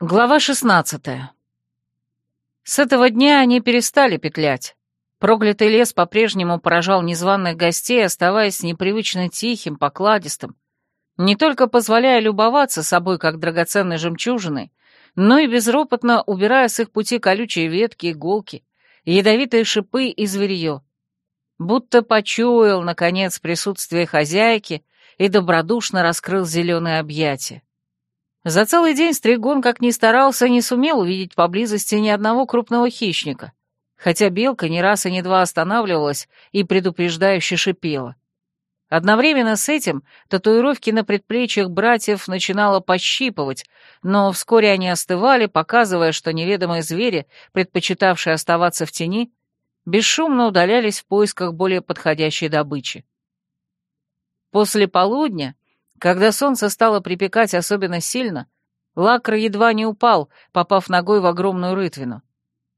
Глава 16 С этого дня они перестали петлять. Проклятый лес по-прежнему поражал незваных гостей, оставаясь непривычно тихим, покладистым, не только позволяя любоваться собой как драгоценной жемчужиной, но и безропотно убирая с их пути колючие ветки, иголки, ядовитые шипы и зверье. Будто почуял, наконец, присутствие хозяйки и добродушно раскрыл зеленые объятия. За целый день Стригон, как ни старался, не сумел увидеть поблизости ни одного крупного хищника, хотя белка ни раз и ни два останавливалась и предупреждающе шипела. Одновременно с этим татуировки на предплечьях братьев начинало пощипывать, но вскоре они остывали, показывая, что неведомые звери, предпочитавшие оставаться в тени, бесшумно удалялись в поисках более подходящей добычи. После полудня когда солнце стало припекать особенно сильно, Лакр едва не упал, попав ногой в огромную рытвину.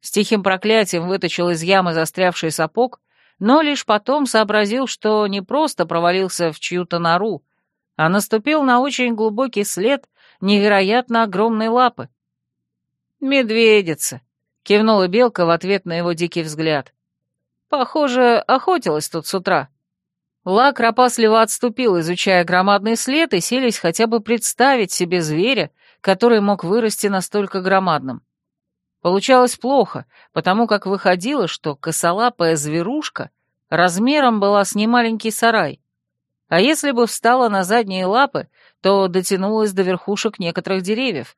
С тихим проклятием вытащил из ямы застрявший сапог, но лишь потом сообразил, что не просто провалился в чью-то нору, а наступил на очень глубокий след невероятно огромной лапы. «Медведица!» — кивнула Белка в ответ на его дикий взгляд. «Похоже, охотилась тут с утра». Лак опасливо отступил, изучая громадный след, и селись хотя бы представить себе зверя, который мог вырасти настолько громадным. Получалось плохо, потому как выходило, что косолапая зверушка размером была с немаленький сарай. А если бы встала на задние лапы, то дотянулась до верхушек некоторых деревьев.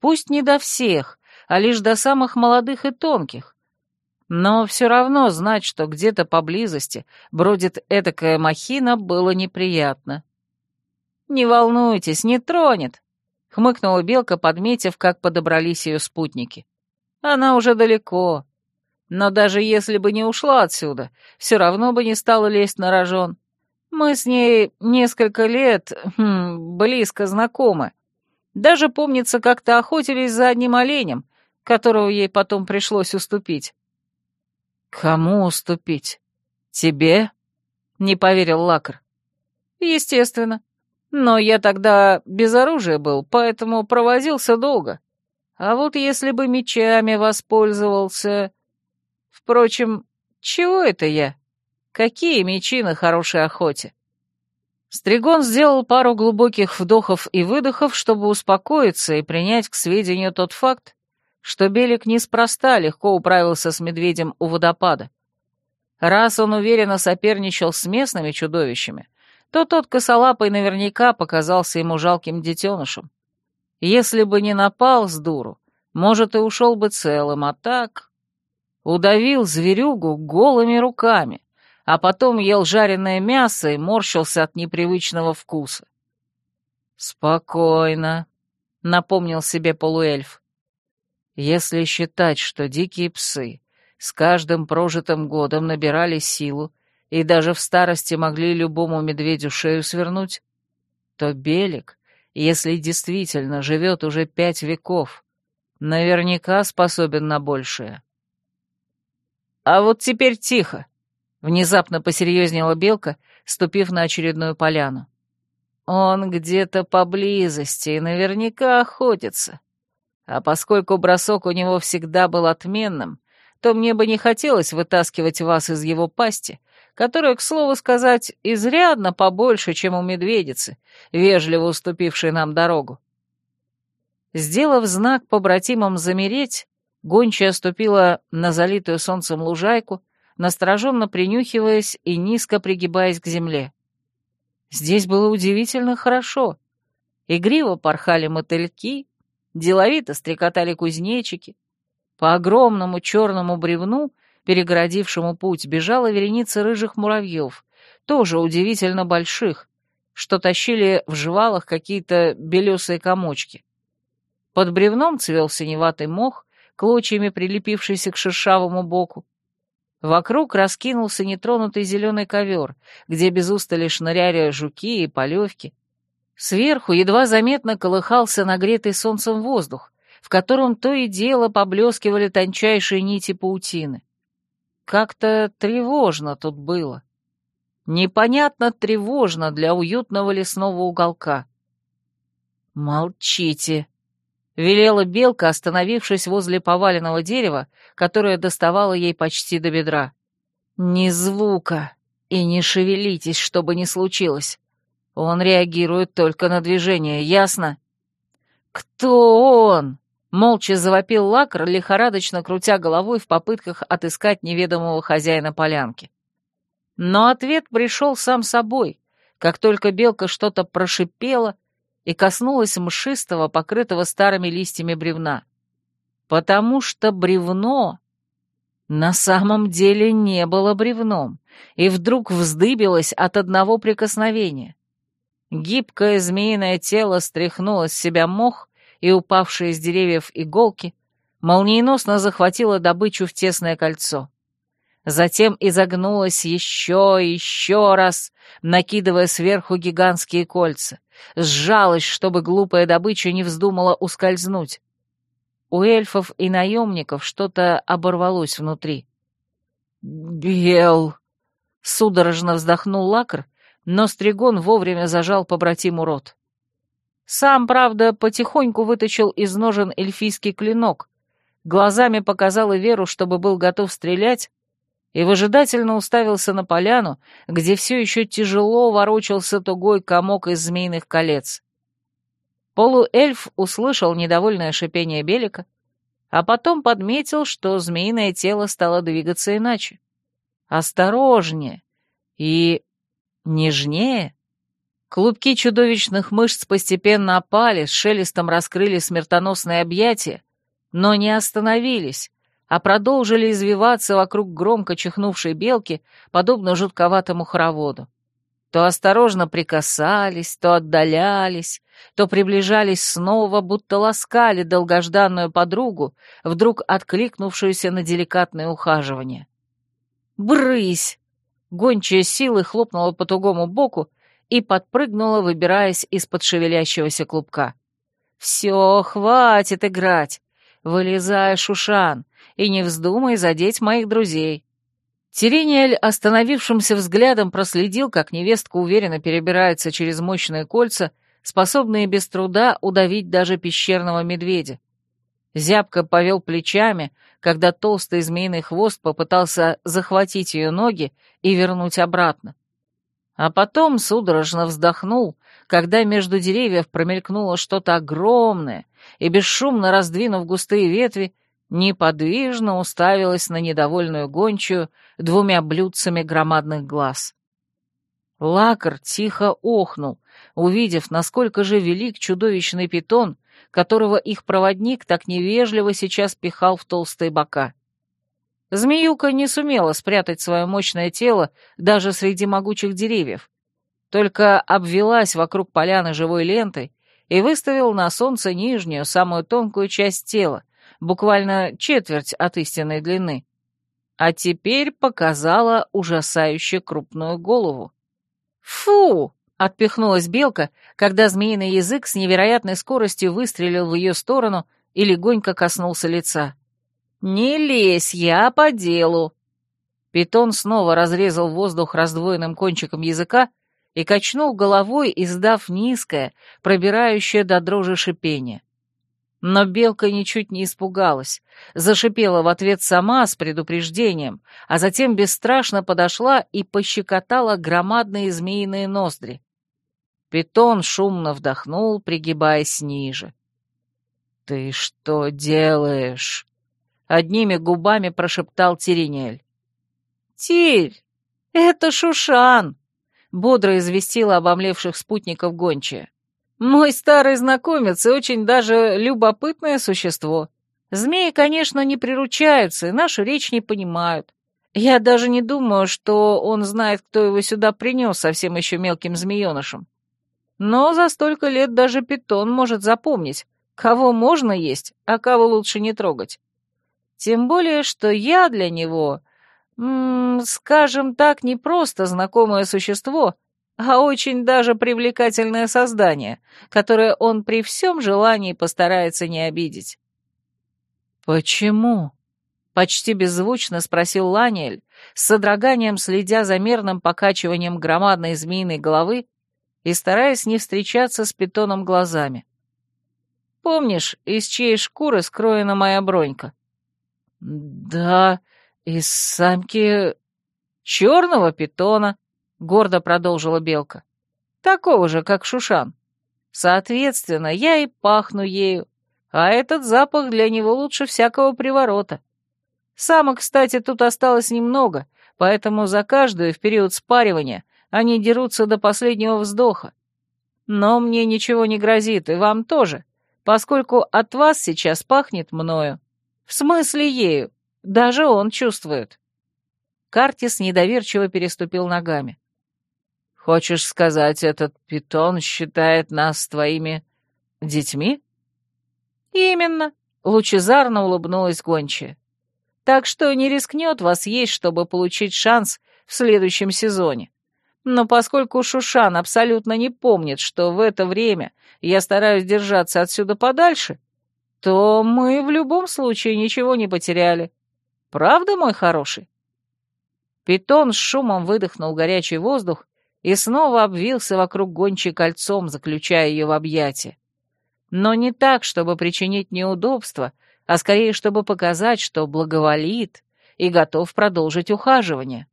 Пусть не до всех, а лишь до самых молодых и тонких. Но все равно знать, что где-то поблизости бродит этакая махина, было неприятно. «Не волнуйтесь, не тронет», — хмыкнула Белка, подметив, как подобрались ее спутники. «Она уже далеко. Но даже если бы не ушла отсюда, все равно бы не стала лезть на рожон. Мы с ней несколько лет хм, близко знакомы. Даже, помнится, как-то охотились за одним оленем, которого ей потом пришлось уступить. «Кому уступить? Тебе?» — не поверил Лакр. «Естественно. Но я тогда без оружия был, поэтому провозился долго. А вот если бы мечами воспользовался... Впрочем, чего это я? Какие мечи на хорошей охоте?» Стригон сделал пару глубоких вдохов и выдохов, чтобы успокоиться и принять к сведению тот факт, что Белик неспроста легко управился с медведем у водопада. Раз он уверенно соперничал с местными чудовищами, то тот косолапый наверняка показался ему жалким детенышем. Если бы не напал с дуру, может, и ушел бы целым, а так... Удавил зверюгу голыми руками, а потом ел жареное мясо и морщился от непривычного вкуса. «Спокойно», — напомнил себе полуэльф. Если считать, что дикие псы с каждым прожитым годом набирали силу и даже в старости могли любому медведю шею свернуть, то Белик, если действительно живет уже пять веков, наверняка способен на большее. «А вот теперь тихо!» — внезапно посерьезнела Белка, ступив на очередную поляну. «Он где-то поблизости и наверняка охотится. А поскольку бросок у него всегда был отменным, то мне бы не хотелось вытаскивать вас из его пасти, которая, к слову сказать, изрядно побольше, чем у медведицы, вежливо уступившей нам дорогу. Сделав знак побратимам замереть, гончая ступила на залитую солнцем лужайку, настороженно принюхиваясь и низко пригибаясь к земле. Здесь было удивительно хорошо. Игриво порхали мотыльки, Деловито стрекотали кузнечики. По огромному черному бревну, перегородившему путь, бежала вереница рыжих муравьев, тоже удивительно больших, что тащили в жвалах какие-то белесые комочки. Под бревном цвел синеватый мох, клочьями прилепившийся к шершавому боку. Вокруг раскинулся нетронутый зеленый ковер, где без устали шныряли жуки и полевки, Сверху едва заметно колыхался нагретый солнцем воздух, в котором то и дело поблескивали тончайшие нити паутины. Как-то тревожно тут было. Непонятно тревожно для уютного лесного уголка. «Молчите!» — велела белка, остановившись возле поваленного дерева, которое доставало ей почти до бедра. «Ни звука, и не шевелитесь, чтобы не случилось. Он реагирует только на движение, ясно?» «Кто он?» — молча завопил лакр, лихорадочно крутя головой в попытках отыскать неведомого хозяина полянки. Но ответ пришел сам собой, как только белка что-то прошипела и коснулась мшистого, покрытого старыми листьями бревна. Потому что бревно на самом деле не было бревном, и вдруг вздыбилось от одного прикосновения. Гибкое змеиное тело стряхнуло с себя мох и упавшие с деревьев иголки, молниеносно захватило добычу в тесное кольцо. Затем изогнулось еще и еще раз, накидывая сверху гигантские кольца. Сжалось, чтобы глупая добыча не вздумала ускользнуть. У эльфов и наемников что-то оборвалось внутри. «Бел!» — судорожно вздохнул лакр, но Стригон вовремя зажал побратиму рот. Сам, правда, потихоньку вытащил из ножен эльфийский клинок, глазами показал Веру, чтобы был готов стрелять, и выжидательно уставился на поляну, где все еще тяжело ворочался тугой комок из змеиных колец. Полуэльф услышал недовольное шипение Белика, а потом подметил, что змеиное тело стало двигаться иначе. Осторожнее и нежнее. Клубки чудовищных мышц постепенно опали, с шелестом раскрыли смертоносные объятия, но не остановились, а продолжили извиваться вокруг громко чихнувшей белки, подобно жутковатому хороводу. То осторожно прикасались, то отдалялись, то приближались снова, будто ласкали долгожданную подругу, вдруг откликнувшуюся на деликатное ухаживание. «Брысь!» Гончая силой хлопнула по тугому боку и подпрыгнула, выбираясь из-под шевелящегося клубка. «Все, хватит играть! Вылезай, Шушан, и не вздумай задеть моих друзей!» Терениэль остановившимся взглядом проследил, как невестка уверенно перебирается через мощные кольца, способные без труда удавить даже пещерного медведя. Зябко повел плечами, когда толстый змеиный хвост попытался захватить ее ноги и вернуть обратно. А потом судорожно вздохнул, когда между деревьев промелькнуло что-то огромное, и, бесшумно раздвинув густые ветви, неподвижно уставилась на недовольную гончую двумя блюдцами громадных глаз. Лакар тихо охнул, увидев, насколько же велик чудовищный питон, которого их проводник так невежливо сейчас пихал в толстые бока. Змеюка не сумела спрятать свое мощное тело даже среди могучих деревьев, только обвелась вокруг поляны живой лентой и выставила на солнце нижнюю, самую тонкую часть тела, буквально четверть от истинной длины. А теперь показала ужасающе крупную голову. «Фу!» — отпихнулась белка, когда змеиный язык с невероятной скоростью выстрелил в ее сторону и легонько коснулся лица. «Не лезь, я по делу!» Питон снова разрезал воздух раздвоенным кончиком языка и качнул головой, издав низкое, пробирающее до дрожи шипение. Но белка ничуть не испугалась, зашипела в ответ сама с предупреждением, а затем бесстрашно подошла и пощекотала громадные змеиные ноздри. Питон шумно вдохнул, пригибаясь ниже. «Ты что делаешь?» — одними губами прошептал Тиринель. «Тирь, это Шушан!» — бодро известила обомлевших спутников гончая. Мой старый знакомец и очень даже любопытное существо. Змеи, конечно, не приручаются и нашу речь не понимают. Я даже не думаю, что он знает, кто его сюда принес совсем еще мелким змеенышем. Но за столько лет даже питон может запомнить, кого можно есть, а кого лучше не трогать. Тем более, что я для него, м -м, скажем так, не просто знакомое существо, а очень даже привлекательное создание, которое он при всем желании постарается не обидеть. «Почему?» — почти беззвучно спросил Ланиэль, с содроганием следя за мерным покачиванием громадной змеиной головы и стараясь не встречаться с питоном глазами. Помнишь, из чьей шкуры скроена моя бронька?» «Да, из самки черного питона», — гордо продолжила Белка. «Такого же, как Шушан. Соответственно, я и пахну ею, а этот запах для него лучше всякого приворота. Самок, кстати, тут осталось немного, поэтому за каждую в период спаривания они дерутся до последнего вздоха. Но мне ничего не грозит, и вам тоже, поскольку от вас сейчас пахнет мною. В смысле ею, даже он чувствует. Картис недоверчиво переступил ногами. «Хочешь сказать, этот питон считает нас твоими детьми?» «Именно», — лучезарно улыбнулась гончая. «Так что не рискнет вас есть, чтобы получить шанс в следующем сезоне. Но поскольку Шушан абсолютно не помнит, что в это время я стараюсь держаться отсюда подальше, то мы в любом случае ничего не потеряли. Правда, мой хороший?» Питон с шумом выдохнул горячий воздух и снова обвился вокруг гончей кольцом, заключая ее в объятия. Но не так, чтобы причинить неудобства, а скорее, чтобы показать, что благоволит и готов продолжить ухаживание.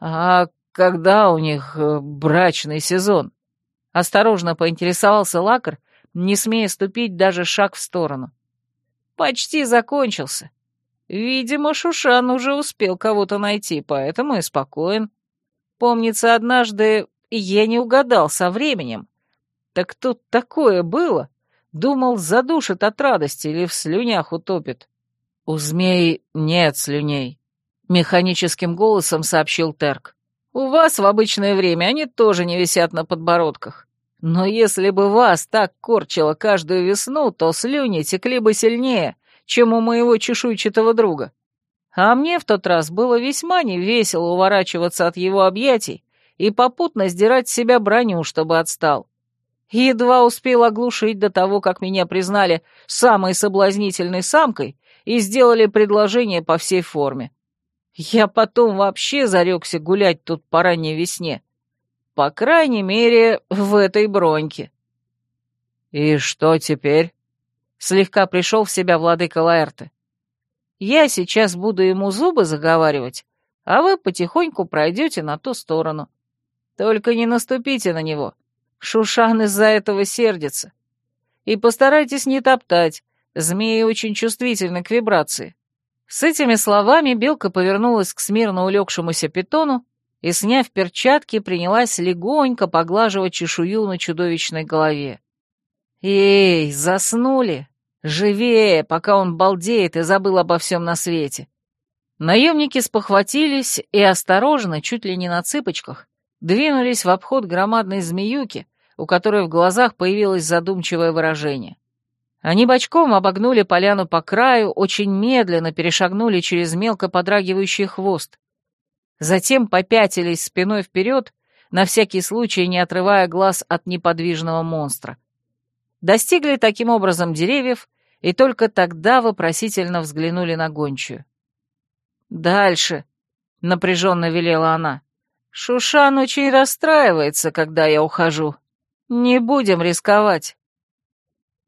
«А когда у них э, брачный сезон?» — осторожно поинтересовался Лакар, не смея ступить даже шаг в сторону. «Почти закончился. Видимо, Шушан уже успел кого-то найти, поэтому и спокоен. Помнится, однажды я не угадал со временем. Так тут такое было. Думал, задушит от радости или в слюнях утопит. У змей нет слюней, — механическим голосом сообщил Терк. У вас в обычное время они тоже не висят на подбородках. Но если бы вас так корчило каждую весну, то слюни текли бы сильнее, чем у моего чешуйчатого друга. А мне в тот раз было весьма невесело уворачиваться от его объятий и попутно сдирать с себя броню, чтобы отстал. Едва успел оглушить до того, как меня признали самой соблазнительной самкой и сделали предложение по всей форме. Я потом вообще зарекся гулять тут по ранней весне. По крайней мере, в этой броньке. «И что теперь?» — слегка пришел в себя владыка Лаэрте. Я сейчас буду ему зубы заговаривать, а вы потихоньку пройдете на ту сторону. Только не наступите на него. Шушан из-за этого сердится. И постарайтесь не топтать, змеи очень чувствительны к вибрации». С этими словами белка повернулась к смирно улегшемуся питону и, сняв перчатки, принялась легонько поглаживать чешую на чудовищной голове. «Эй, заснули!» Живее, пока он балдеет и забыл обо всем на свете. Наемники спохватились и осторожно, чуть ли не на цыпочках, двинулись в обход громадной змеюки, у которой в глазах появилось задумчивое выражение. Они бочком обогнули поляну по краю, очень медленно перешагнули через мелко подрагивающий хвост. Затем попятились спиной вперед, на всякий случай не отрывая глаз от неподвижного монстра. Достигли таким образом деревьев и только тогда вопросительно взглянули на гончую. «Дальше», — напряженно велела она. «Шушан очень расстраивается, когда я ухожу. Не будем рисковать».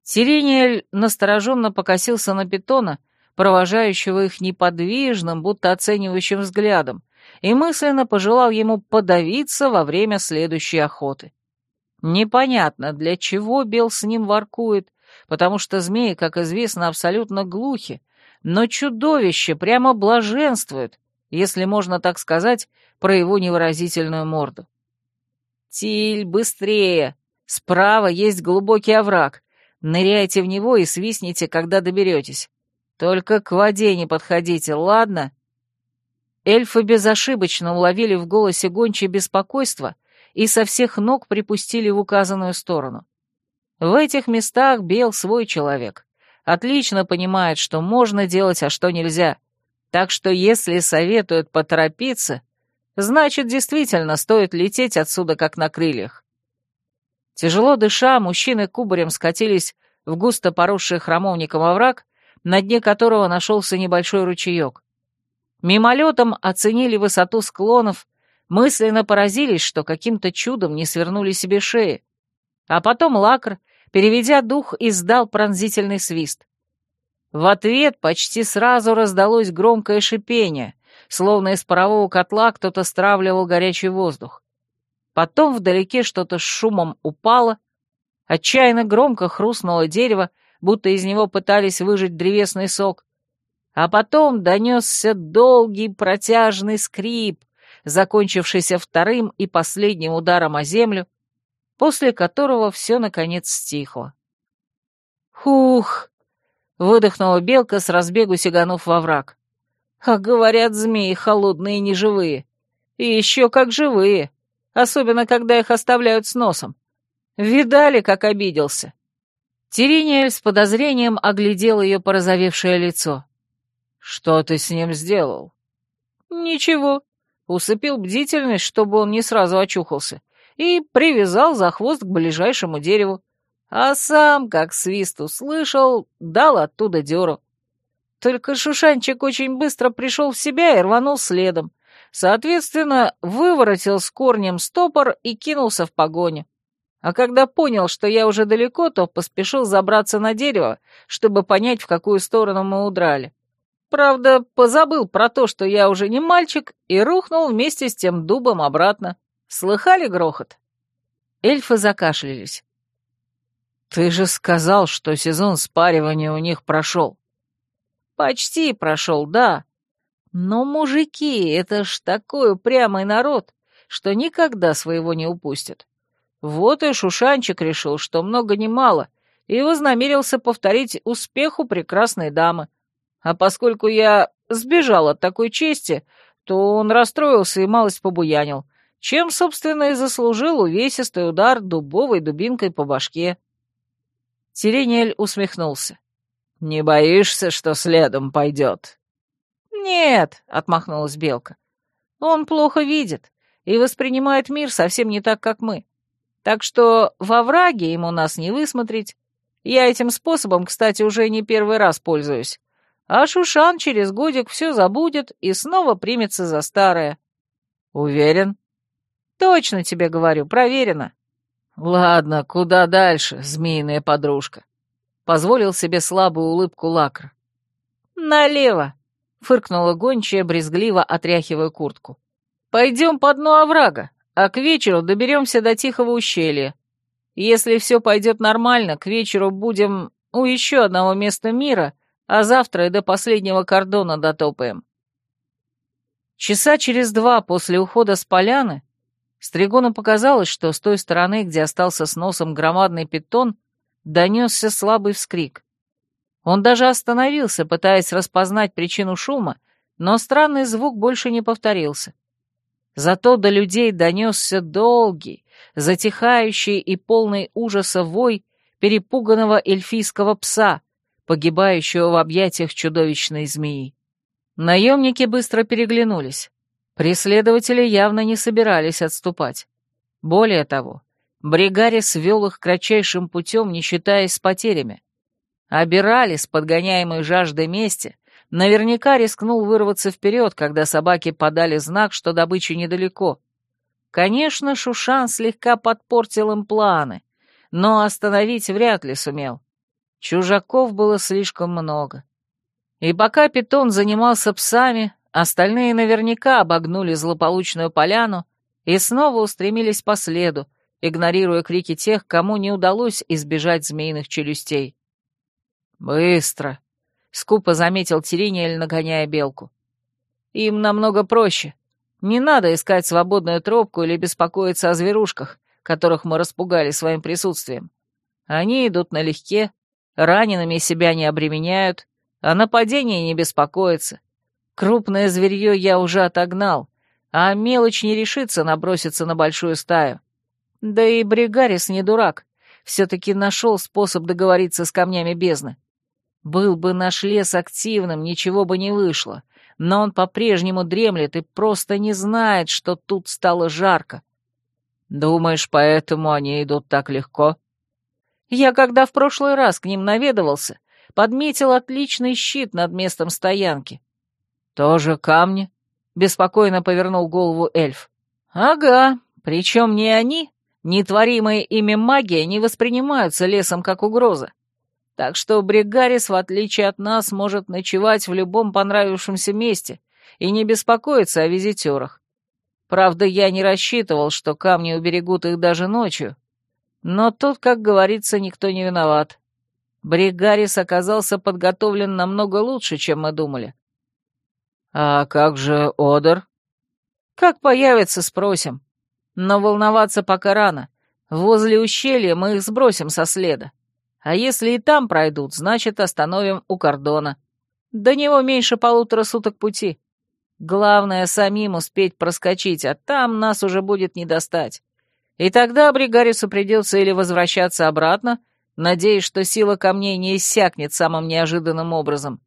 Сирениэль настороженно покосился на питона, провожающего их неподвижным, будто оценивающим взглядом, и мысленно пожелал ему подавиться во время следующей охоты. Непонятно, для чего Бел с ним воркует, потому что змеи, как известно, абсолютно глухи, но чудовище прямо блаженствует, если можно так сказать, про его невыразительную морду. «Тиль, быстрее! Справа есть глубокий овраг. Ныряйте в него и свистните, когда доберетесь. Только к воде не подходите, ладно?» Эльфы безошибочно уловили в голосе гончей беспокойство и со всех ног припустили в указанную сторону. В этих местах Бел свой человек. Отлично понимает, что можно делать, а что нельзя. Так что если советуют поторопиться, значит, действительно стоит лететь отсюда, как на крыльях. Тяжело дыша, мужчины кубарем скатились в густо поросший храмовником овраг, на дне которого нашелся небольшой ручеек. Мимолетом оценили высоту склонов, мысленно поразились, что каким-то чудом не свернули себе шеи. А потом Лакр переведя дух, издал пронзительный свист. В ответ почти сразу раздалось громкое шипение, словно из парового котла кто-то стравливал горячий воздух. Потом вдалеке что-то с шумом упало, отчаянно громко хрустнуло дерево, будто из него пытались выжать древесный сок, а потом донесся долгий протяжный скрип, закончившийся вторым и последним ударом о землю, после которого все, наконец, стихло. «Хух!» — выдохнула белка с разбегу сиганув во враг. «А говорят, змеи холодные и неживые. И еще как живые, особенно когда их оставляют с носом. Видали, как обиделся?» Тириниэль с подозрением оглядел ее порозовевшее лицо. «Что ты с ним сделал?» «Ничего. Усыпил бдительность, чтобы он не сразу очухался, и привязал за хвост к ближайшему дереву. А сам, как свист услышал, дал оттуда дёру. Только Шушанчик очень быстро пришел в себя и рванул следом. Соответственно, выворотил с корнем стопор и кинулся в погоню. А когда понял, что я уже далеко, то поспешил забраться на дерево, чтобы понять, в какую сторону мы удрали. Правда, позабыл про то, что я уже не мальчик, и рухнул вместе с тем дубом обратно. Слыхали грохот? Эльфы закашлялись. «Ты же сказал, что сезон спаривания у них прошел». «Почти прошел, да. Но мужики — это ж такой упрямый народ, что никогда своего не упустят. Вот и Шушанчик решил, что много не мало, и вознамерился повторить успех у прекрасной дамы. А поскольку я сбежал от такой чести, то он расстроился и малость побуянил, чем, собственно, и заслужил увесистый удар дубовой дубинкой по башке. Сирениэль усмехнулся. «Не боишься, что следом пойдет?» «Нет», — отмахнулась Белка. «Он плохо видит и воспринимает мир совсем не так, как мы. Так что во враге ему нас не высмотреть. Я этим способом, кстати, уже не первый раз пользуюсь. А Шушан через годик все забудет и снова примется за старое. Уверен? Точно тебе говорю, проверено. Ладно, куда дальше, змеиная подружка? Позволил себе слабую улыбку Лакр. Налево, фыркнула гончая, брезгливо отряхивая куртку. Пойдем по дну оврага а к вечеру доберемся до Тихого ущелья. Если все пойдет нормально, к вечеру будем у еще одного места мира, а завтра и до последнего кордона дотопаем. Часа через два после ухода с поляны Стригону показалось, что с той стороны, где остался с носом громадный питон, донесся слабый вскрик. Он даже остановился, пытаясь распознать причину шума, но странный звук больше не повторился. Зато до людей донесся долгий, затихающий и полный ужаса вой перепуганного эльфийского пса, погибающего в объятиях чудовищной змеи. Наемники быстро переглянулись. Преследователи явно не собирались отступать. Более того, Бригарис вел их кратчайшим путем, не считаясь с потерями. Обирались, подгоняемые жаждой мести, Наверняка рискнул вырваться вперед, когда собаки подали знак, что добыча недалеко. Конечно, Шушан слегка подпортил им планы, но остановить вряд ли сумел. Чужаков было слишком много. И пока питон занимался псами, остальные наверняка обогнули злополучную поляну и снова устремились по следу, игнорируя крики тех, кому не удалось избежать змеиных челюстей. «Быстро!» скупо заметил Терениэль, нагоняя белку. Им намного проще. Не надо искать свободную тропку или беспокоиться о зверушках, которых мы распугали своим присутствием. Они идут налегке, ранеными себя не обременяют, а нападение не беспокоится. Крупное зверье я уже отогнал, а мелочь не решится наброситься на большую стаю. Да и Бригарис не дурак, все-таки нашел способ договориться с камнями бездны. Был бы наш лес активным, ничего бы не вышло, но он по-прежнему дремлет и просто не знает, что тут стало жарко. Думаешь, поэтому они идут так легко? Я, когда в прошлый раз к ним наведывался, подметил отличный щит над местом стоянки. Тоже камни? Беспокойно повернул голову эльф. Ага, причем не они, нетворимая ими магия не воспринимаются лесом как угроза. Так что Бригарис, в отличие от нас, может ночевать в любом понравившемся месте и не беспокоиться о визитерах. Правда, я не рассчитывал, что камни уберегут их даже ночью. Но тут, как говорится, никто не виноват. Бригарис оказался подготовлен намного лучше, чем мы думали. «А как же Одер?» «Как появится, спросим. Но волноваться пока рано. Возле ущелья мы их сбросим со следа. А если и там пройдут, значит, остановим у кордона. До него меньше полутора суток пути. Главное, самим успеть проскочить, а там нас уже будет не достать. И тогда Бригарису придется или возвращаться обратно, надеясь, что сила камней не иссякнет самым неожиданным образом,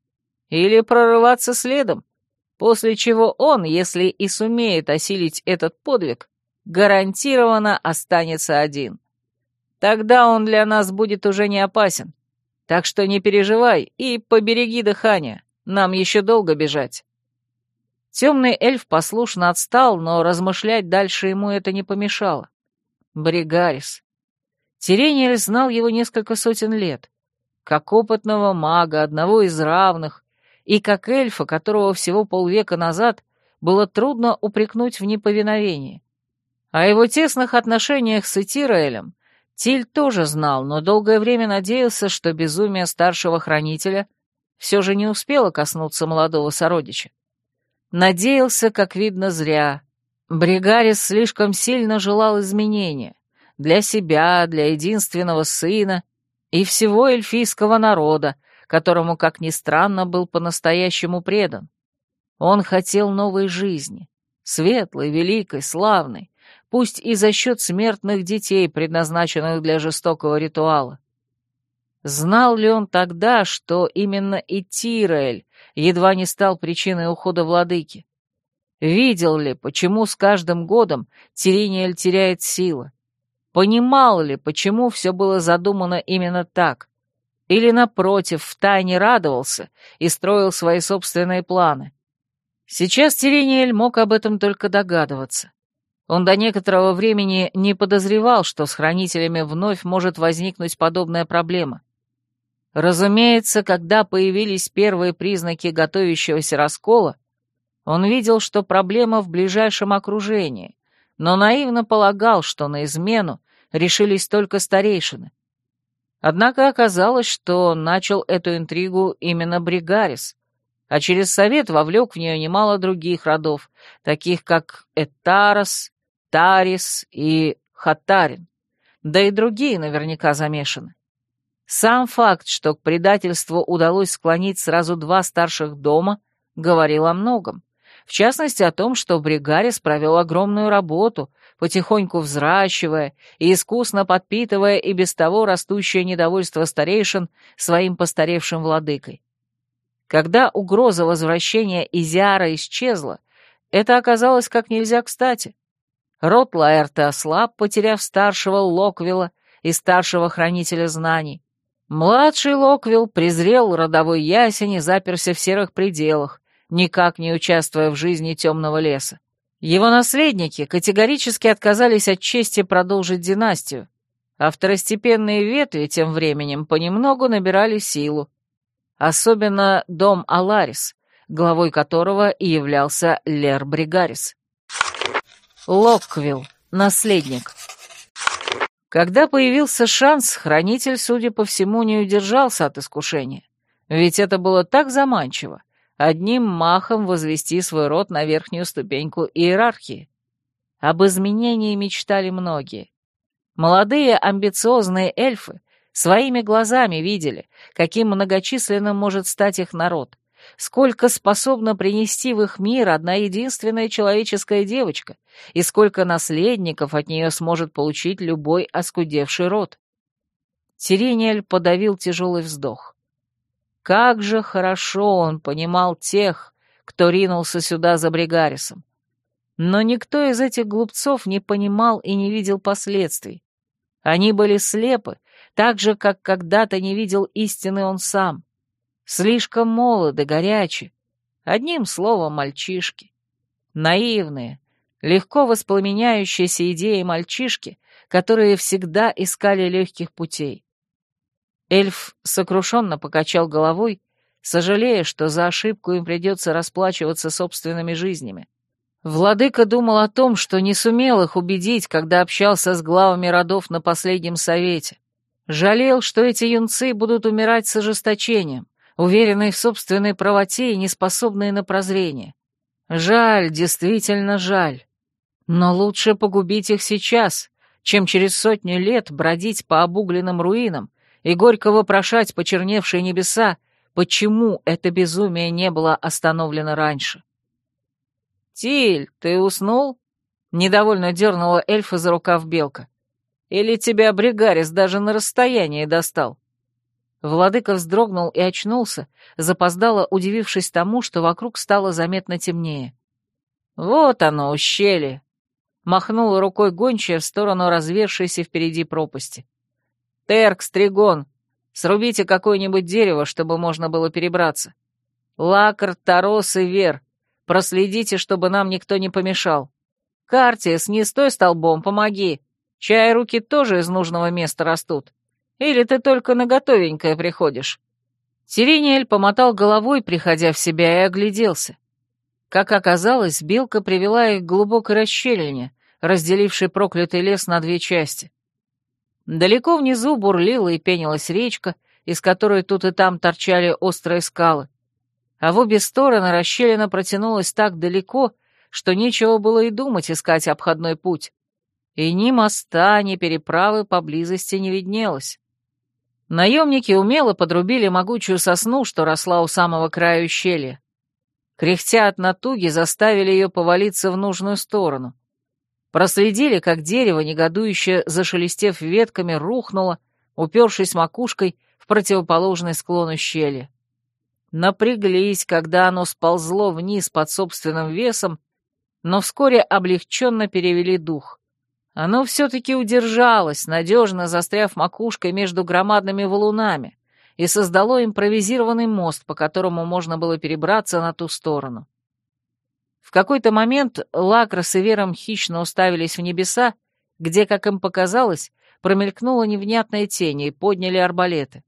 или прорываться следом, после чего он, если и сумеет осилить этот подвиг, гарантированно останется один. Тогда он для нас будет уже не опасен. Так что не переживай и побереги дыхание, нам еще долго бежать. Темный эльф послушно отстал, но размышлять дальше ему это не помешало. Бригарис. Тирениэль знал его несколько сотен лет, как опытного мага, одного из равных, и как эльфа, которого всего полвека назад было трудно упрекнуть в неповиновении. О его тесных отношениях с Этираэлем Тиль тоже знал, но долгое время надеялся, что безумие старшего хранителя все же не успело коснуться молодого сородича. Надеялся, как видно, зря. Бригарис слишком сильно желал изменения. Для себя, для единственного сына и всего эльфийского народа, которому, как ни странно, был по-настоящему предан. Он хотел новой жизни, светлой, великой, славной, пусть и за счет смертных детей, предназначенных для жестокого ритуала. Знал ли он тогда, что именно и Тираэль едва не стал причиной ухода владыки? Видел ли, почему с каждым годом Тириниэль теряет силы? Понимал ли, почему все было задумано именно так? Или, напротив, втайне радовался и строил свои собственные планы? Сейчас Тириниэль мог об этом только догадываться. Он до некоторого времени не подозревал, что с хранителями вновь может возникнуть подобная проблема. Разумеется, когда появились первые признаки готовящегося раскола, он видел, что проблема в ближайшем окружении, но наивно полагал, что на измену решились только старейшины. Однако оказалось, что начал эту интригу именно Бригарис, а через совет вовлек в нее немало других родов, таких как Этарос, Тарис и Хатарин, да и другие наверняка замешаны. Сам факт, что к предательству удалось склонить сразу два старших дома, говорил о многом. В частности, о том, что Бригарис провел огромную работу, потихоньку взращивая и искусно подпитывая и без того растущее недовольство старейшин своим постаревшим владыкой. Когда угроза возвращения Изиара исчезла, это оказалось как нельзя кстати. Рот Лаэрта ослаб, потеряв старшего Локвилла и старшего хранителя знаний. Младший Локвилл презрел родовой ясень и заперся в серых пределах, никак не участвуя в жизни темного леса. Его наследники категорически отказались от чести продолжить династию, а второстепенные ветви тем временем понемногу набирали силу. Особенно дом Аларис, главой которого и являлся Лер Бригарис. Локвилл, наследник. Когда появился шанс, хранитель, судя по всему, не удержался от искушения. Ведь это было так заманчиво — одним махом возвести свой род на верхнюю ступеньку иерархии. Об изменении мечтали многие. Молодые амбициозные эльфы своими глазами видели, каким многочисленным может стать их народ, сколько способна принести в их мир одна единственная человеческая девочка, и сколько наследников от нее сможет получить любой оскудевший род. Тирениэль подавил тяжелый вздох. Как же хорошо он понимал тех, кто ринулся сюда за Бригарисом. Но никто из этих глупцов не понимал и не видел последствий. Они были слепы, так же, как когда-то не видел истины он сам. Слишком молоды, горячи. Одним словом, мальчишки. Наивные, легко воспламеняющиеся идеи мальчишки, которые всегда искали легких путей. Эльф сокрушенно покачал головой, сожалея, что за ошибку им придется расплачиваться собственными жизнями. Владыка думал о том, что не сумел их убедить, когда общался с главами родов на последнем совете. Жалел, что эти юнцы будут умирать с ожесточением, уверенные в собственной правоте и неспособные на прозрение. Жаль, действительно жаль. Но лучше погубить их сейчас, чем через сотню лет бродить по обугленным руинам и горько вопрошать почерневшие небеса, почему это безумие не было остановлено раньше. «Тиль, ты уснул?» — недовольно дернула эльфа за рукав белка. «Или тебя Бригарис даже на расстоянии достал?» Владыка вздрогнул и очнулся, запоздало удивившись тому, что вокруг стало заметно темнее. «Вот оно, ущелье!» — махнула рукой гончая в сторону развершейся впереди пропасти. «Терк, Стригон, срубите какое-нибудь дерево, чтобы можно было перебраться. Лакр, Тарос и Вер, проследите, чтобы нам никто не помешал. Картис, не стой столбом, помоги. Чай руки тоже из нужного места растут. Или ты только на готовенькое приходишь?» Сирениэль помотал головой, приходя в себя, и огляделся. Как оказалось, белка привела их к глубокой расщелине, разделившей проклятый лес на две части. Далеко внизу бурлила и пенилась речка, из которой тут и там торчали острые скалы. А в обе стороны расщелина протянулась так далеко, что нечего было и думать искать обходной путь. И ни моста, ни переправы поблизости не виднелось. Наемники умело подрубили могучую сосну, что росла у самого края ущелья. Кряхтя от натуги, заставили ее повалиться в нужную сторону. Проследили, как дерево, негодующе зашелестев ветками, рухнуло, упершись макушкой в противоположный склон ущелья. Напряглись, когда оно сползло вниз под собственным весом, но вскоре облегченно перевели дух. Оно все-таки удержалось, надежно застряв макушкой между громадными валунами, и создало импровизированный мост, по которому можно было перебраться на ту сторону. В какой-то момент Лакрос и Вером хищно уставились в небеса, где, как им показалось, промелькнула невнятная тень и подняли арбалеты.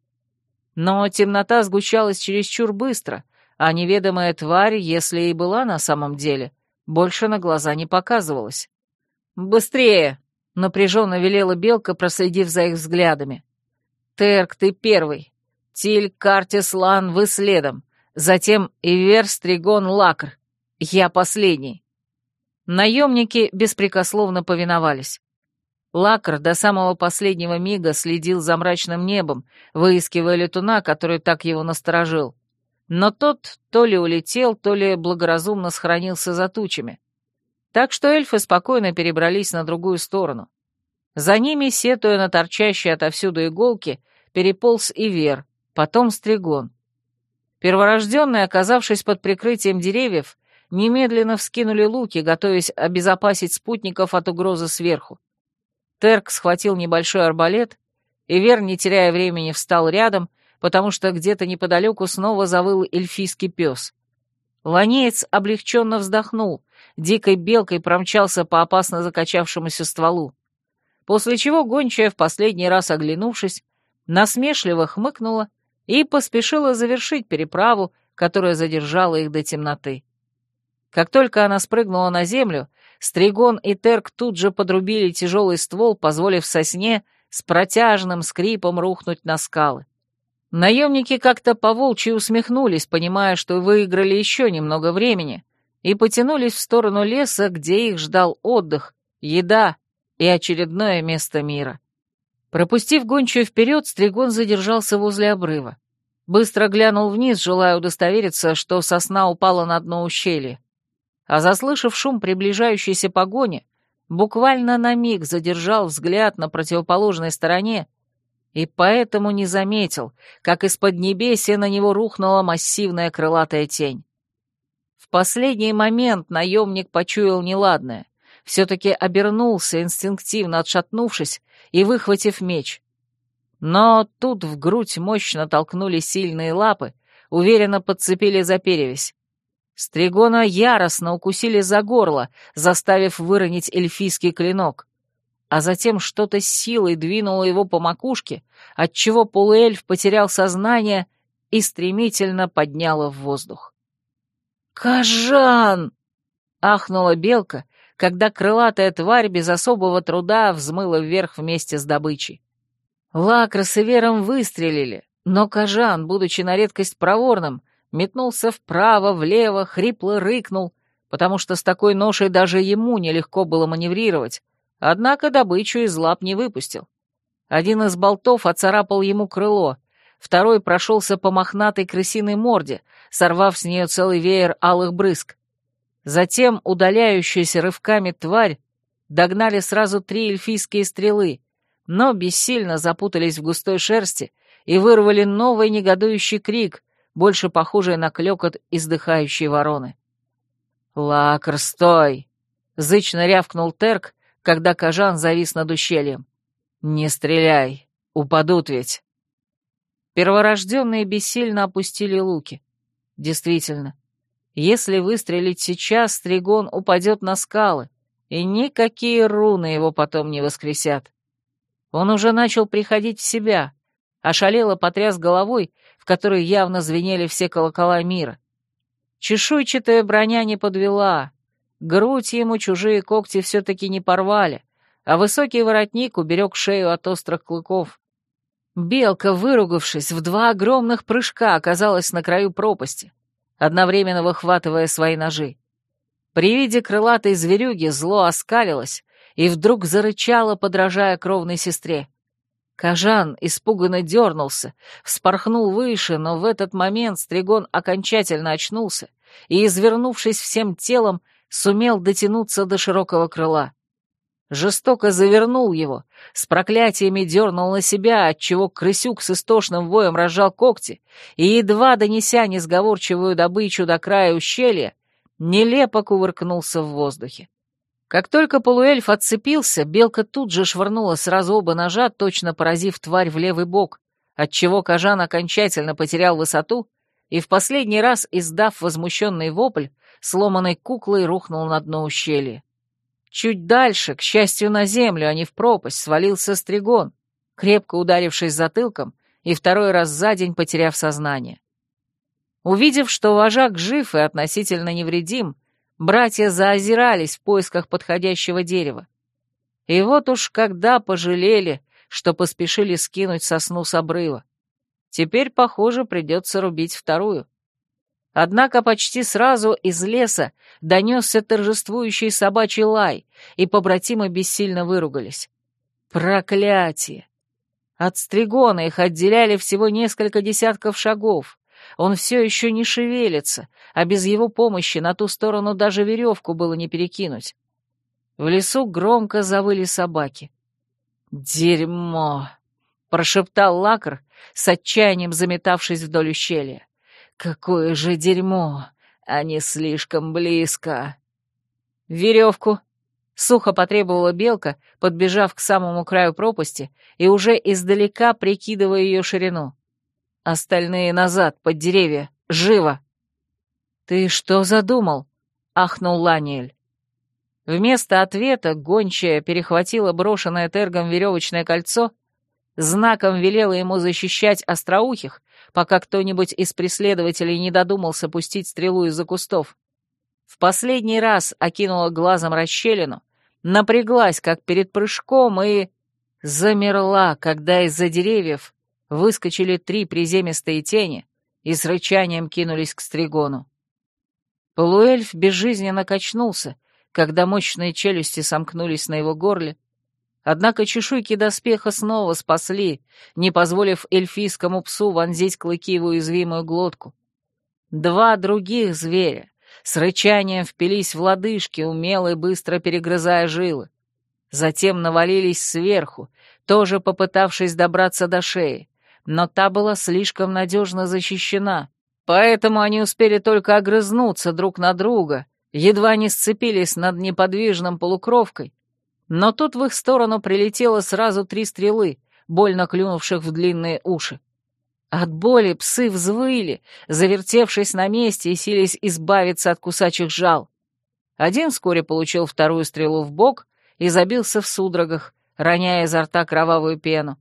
Но темнота сгущалась чересчур быстро, а неведомая тварь, если и была на самом деле, больше на глаза не показывалась. «Быстрее!» — напряженно велела Белка, проследив за их взглядами. «Терк, ты первый. Тиль, Картис, Лан, вы следом. Затем Ивер, Стригон, Лакр. Я последний». Наемники беспрекословно повиновались. Лакр до самого последнего мига следил за мрачным небом, выискивая летуна, который так его насторожил. Но тот то ли улетел, то ли благоразумно сохранился за тучами. Так что эльфы спокойно перебрались на другую сторону. За ними, сетуя на торчащие отовсюду иголки, переполз и Вер, потом Стригон. Перворожденные, оказавшись под прикрытием деревьев, немедленно вскинули луки, готовясь обезопасить спутников от угрозы сверху. Терк схватил небольшой арбалет, и Вер, не теряя времени, встал рядом, потому что где-то неподалеку снова завыл эльфийский пес. Ланеец облегченно вздохнул, дикой белкой промчался по опасно закачавшемуся стволу. После чего гончая, в последний раз оглянувшись, насмешливо хмыкнула и поспешила завершить переправу, которая задержала их до темноты. Как только она спрыгнула на землю, Стригон и Терк тут же подрубили тяжелый ствол, позволив сосне с протяжным скрипом рухнуть на скалы. Наемники как-то поволчьи усмехнулись, понимая, что выиграли еще немного времени, и потянулись в сторону леса, где их ждал отдых, еда и очередное место мира. Пропустив гончую вперед, Стригон задержался возле обрыва. Быстро глянул вниз, желая удостовериться, что сосна упала на дно ущелья. А заслышав шум приближающейся погони, буквально на миг задержал взгляд на противоположной стороне и поэтому не заметил, как из-под небесия на него рухнула массивная крылатая тень. В последний момент наемник почуял неладное, все-таки обернулся, инстинктивно отшатнувшись и выхватив меч. Но тут в грудь мощно толкнули сильные лапы, уверенно подцепили за перевязь. Стригона яростно укусили за горло, заставив выронить эльфийский клинок. А затем что-то силой двинуло его по макушке, отчего полуэльф потерял сознание и стремительно подняло в воздух. «Кажан!» — ахнула белка, когда крылатая тварь без особого труда взмыла вверх вместе с добычей. Лакра с Ивером выстрелили, но Кажан, будучи на редкость проворным, метнулся вправо, влево, хрипло рыкнул, потому что с такой ношей даже ему нелегко было маневрировать, однако добычу из лап не выпустил. Один из болтов оцарапал ему крыло, второй прошелся по мохнатой крысиной морде, сорвав с нее целый веер алых брызг. Затем удаляющаяся рывками тварь догнали сразу три эльфийские стрелы, но бессильно запутались в густой шерсти и вырвали новый негодующий крик, больше похожий на клёкот издыхающей вороны. «Лакр, стой!» — зычно рявкнул Терк, когда Кажан завис над ущельем. «Не стреляй, упадут ведь!» Перворожденные бессильно опустили луки. Действительно, если выстрелить сейчас, Стригон упадет на скалы, и никакие руны его потом не воскресят. Он уже начал приходить в себя, ошалело потряс головой, в которой явно звенели все колокола мира. Чешуйчатая броня не подвела, грудь ему чужие когти все-таки не порвали, а высокий воротник уберег шею от острых клыков. Белка, выругавшись, в два огромных прыжка оказалась на краю пропасти, одновременно выхватывая свои ножи. При виде крылатой зверюги зло оскалилось и вдруг зарычало, подражая кровной сестре. Кажан испуганно дернулся, вспорхнул выше, но в этот момент Стригон окончательно очнулся и, извернувшись всем телом, сумел дотянуться до широкого крыла. Жестоко завернул его, с проклятиями дернул на себя, отчего крысюк с истошным воем разжал когти и, едва донеся несговорчивую добычу до края ущелья, нелепо кувыркнулся в воздухе. Как только полуэльф отцепился, белка тут же швырнула сразу оба ножа, точно поразив тварь в левый бок, отчего Кажан окончательно потерял высоту и в последний раз, издав возмущенный вопль, сломанной куклой рухнул на дно ущелья. Чуть дальше, к счастью, на землю, а не в пропасть, свалился Стригон, крепко ударившись затылком и второй раз за день потеряв сознание. Увидев, что вожак жив и относительно невредим, братья заозирались в поисках подходящего дерева. И вот уж когда пожалели, что поспешили скинуть сосну с обрыва. Теперь, похоже, придется рубить вторую. Однако почти сразу из леса донесся торжествующий собачий лай, и побратимы бессильно выругались. Проклятие! От стригона их отделяли всего несколько десятков шагов. Он все еще не шевелится, а без его помощи на ту сторону даже веревку было не перекинуть. В лесу громко завыли собаки. «Дерьмо!» — прошептал Лакр, с отчаянием заметавшись вдоль ущелья. «Какое же дерьмо! Они слишком близко!» «Веревку!» — сухо потребовала белка, подбежав к самому краю пропасти и уже издалека прикидывая ее ширину. Остальные назад, под деревья. Живо!» «Ты что задумал?» — ахнул Ланиэль. Вместо ответа гончая перехватила брошенное Тергом веревочное кольцо, знаком велела ему защищать остроухих, пока кто-нибудь из преследователей не додумался пустить стрелу из-за кустов. В последний раз окинула глазом расщелину, напряглась, как перед прыжком, и... замерла, когда из-за деревьев выскочили три приземистые тени и с рычанием кинулись к Стригону. Полуэльф безжизненно качнулся, когда мощные челюсти сомкнулись на его горле, однако чешуйки доспеха снова спасли, не позволив эльфийскому псу вонзить клыки в уязвимую глотку. Два других зверя с рычанием впились в лодыжки, умело и быстро перегрызая жилы. Затем навалились сверху, тоже попытавшись добраться до шеи но та была слишком надежно защищена, поэтому они успели только огрызнуться друг на друга, едва не сцепились над неподвижным полукровкой, но тут в их сторону прилетело сразу три стрелы, больно клюнувших в длинные уши. От боли псы взвыли, завертевшись на месте и сились избавиться от кусачих жал. Один вскоре получил вторую стрелу в бок и забился в судорогах, роняя изо рта кровавую пену.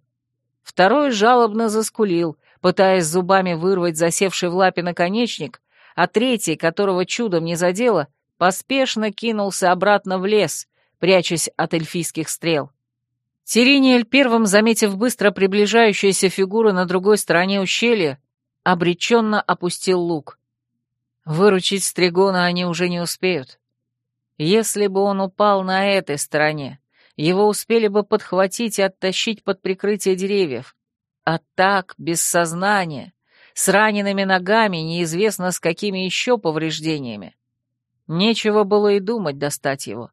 Второй жалобно заскулил, пытаясь зубами вырвать засевший в лапе наконечник, а третий, которого чудом не задело, поспешно кинулся обратно в лес, прячась от эльфийских стрел. Тириниэль, первым заметив быстро приближающуюся фигуру на другой стороне ущелья, обреченно опустил лук. Выручить Стригона они уже не успеют. Если бы он упал на этой стороне, его успели бы подхватить и оттащить под прикрытие деревьев. А так, без сознания, с ранеными ногами, неизвестно с какими еще повреждениями. Нечего было и думать достать его.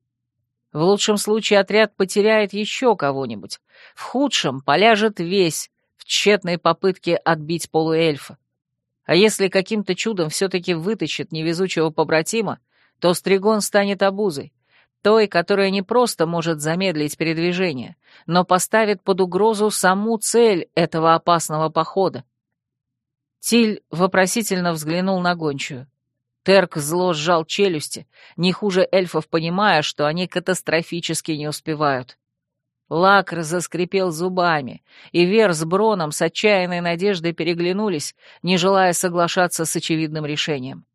В лучшем случае отряд потеряет еще кого-нибудь, в худшем поляжет весь в тщетной попытке отбить полуэльфа. А если каким-то чудом все-таки вытащит невезучего побратима, то Стригон станет обузой, той, которая не просто может замедлить передвижение, но поставит под угрозу саму цель этого опасного похода. Тиль вопросительно взглянул на гончую. Терк зло сжал челюсти, не хуже эльфов понимая, что они катастрофически не успевают. Лакр заскрипел зубами, и Вер с Броном с отчаянной надеждой переглянулись, не желая соглашаться с очевидным решением.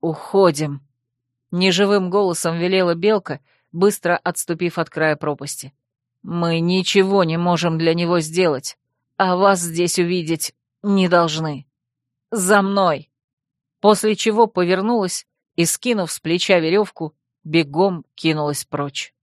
«Уходим!» — неживым голосом велела Белка, быстро отступив от края пропасти. «Мы ничего не можем для него сделать, а вас здесь увидеть не должны. За мной!» После чего повернулась и, скинув с плеча веревку, бегом кинулась прочь.